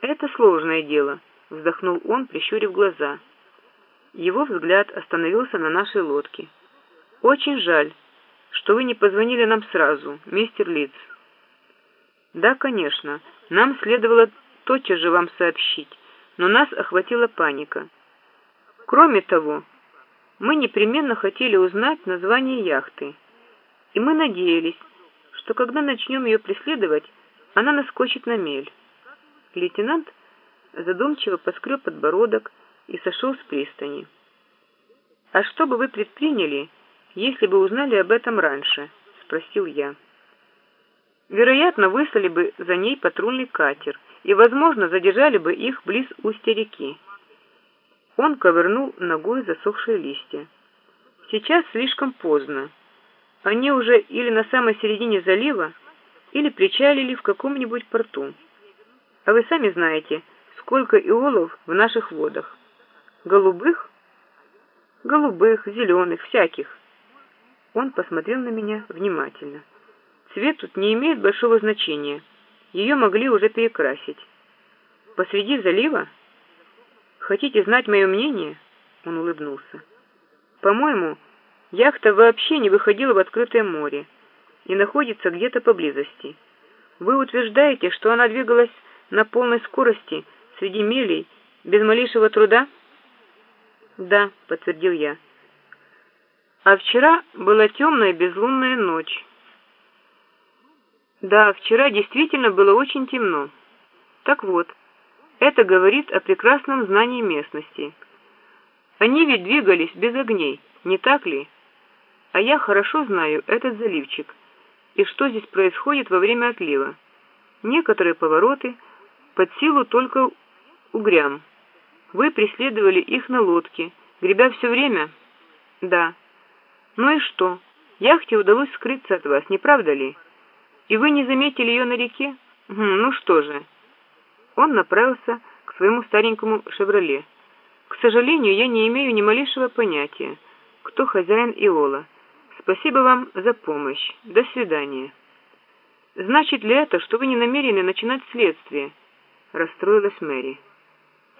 «Это сложное дело», — вздохнул он, прищурив глаза. Его взгляд остановился на нашей лодке. «Очень жаль, что вы не позвонили нам сразу, мистер Литц». «Да, конечно, нам следовало тотчас же вам сообщить, но нас охватила паника. Кроме того, мы непременно хотели узнать название яхты, и мы надеялись, что когда начнем ее преследовать, она наскочит на мель». Лейтенант задумчиво поскреб подбородок и сошел с пристани. «А что бы вы предприняли, если бы узнали об этом раньше?» — спросил я. «Вероятно, выслали бы за ней патрульный катер и, возможно, задержали бы их близ устья реки». Он ковырнул ногой засохшие листья. «Сейчас слишком поздно. Они уже или на самой середине залива, или причалили в каком-нибудь порту. А вы сами знаете, сколько иолов в наших водах. Голубых? Голубых, зеленых, всяких. Он посмотрел на меня внимательно. Цвет тут не имеет большого значения. Ее могли уже перекрасить. Посреди залива? Хотите знать мое мнение? Он улыбнулся. По-моему, яхта вообще не выходила в открытое море и находится где-то поблизости. Вы утверждаете, что она двигалась на полной скорости среди мелей без малейшего труда? Да, подтвердил я. А вчера была темная безлунная ночь. Да, вчера действительно было очень темно. Так вот, это говорит о прекрасном знании местности. Они ведь двигались без огней, не так ли? А я хорошо знаю этот заливчик и что здесь происходит во время отлива. Некоторые повороты под силу только угрям. Вы преследовали их на лодке, гребя все время? Да. Ну и что? Яхте удалось скрыться от вас, не правда ли? И вы не заметили ее на реке? Ну что же. Он направился к своему старенькому «Шевроле». К сожалению, я не имею ни малейшего понятия, кто хозяин Иола. Спасибо вам за помощь. До свидания. Значит ли это, что вы не намерены начинать следствие? Расстроилась Мэри.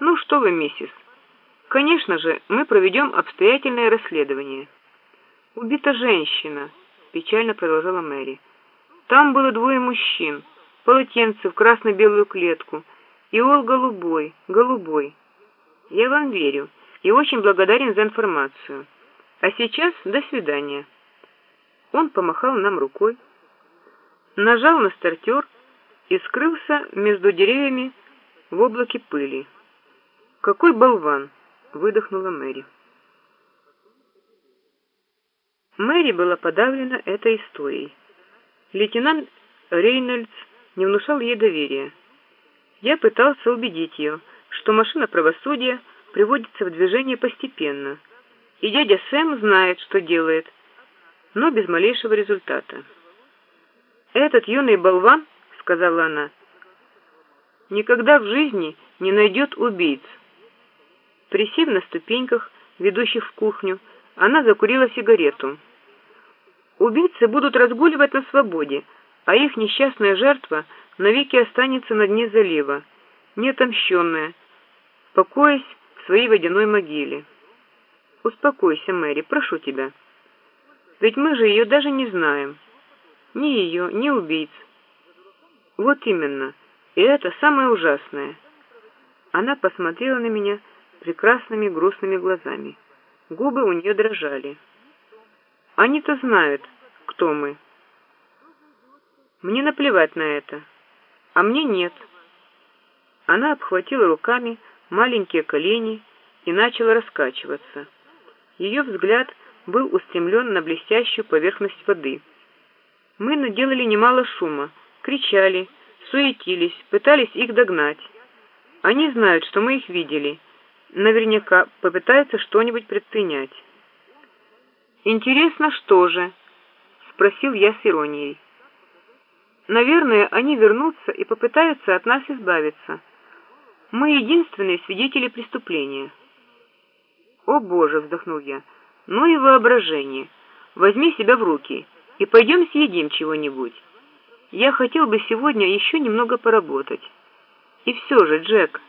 Ну что вы, миссис? Конечно же, мы проведем обстоятельное расследование. Убита женщина, печально продолжала Мэри. Там было двое мужчин, полотенце в красно-белую клетку, и ол голубой, голубой. Я вам верю и очень благодарен за информацию. А сейчас до свидания. Он помахал нам рукой, нажал на стартер и скрылся между деревьями в облаке пыли. «Какой болван!» — выдохнула Мэри. Мэри была подавлена этой историей. Лейтенант Рейнольдс не внушал ей доверия. Я пытался убедить ее, что машина правосудия приводится в движение постепенно, и дядя Сэм знает, что делает, но без малейшего результата. «Этот юный болван, — сказала она, — никогда в жизни не найдет убийц». Присев на ступеньках, ведущих в кухню, она закурила сигарету. Убийцы будут разгуливать на свободе, а их несчастная жертва навеки останется на дне залива, неотомщенная, покоясь в своей водяной могиле. Успокойся, Мэри, прошу тебя. Ведь мы же ее даже не знаем. Ни ее, ни убийц. Вот именно. И это самое ужасное. Она посмотрела на меня прекрасными грустными глазами. Губы у нее дрожали. Они-то знают, кто мы. Мне наплевать на это. А мне нет. Она обхватила руками маленькие колени и начала раскачиваться. Ее взгляд был устремлен на блестящую поверхность воды. Мы наделали немало шума, кричали, суетились, пытались их догнать. Они знают, что мы их видели. Наверняка попытаются что-нибудь предпринять. «Интересно, что же?» — спросил я с иронией. «Наверное, они вернутся и попытаются от нас избавиться. Мы единственные свидетели преступления». «О, Боже!» — вздохнул я. «Ну и воображение! Возьми себя в руки и пойдем съедим чего-нибудь. Я хотел бы сегодня еще немного поработать». И все же, Джек,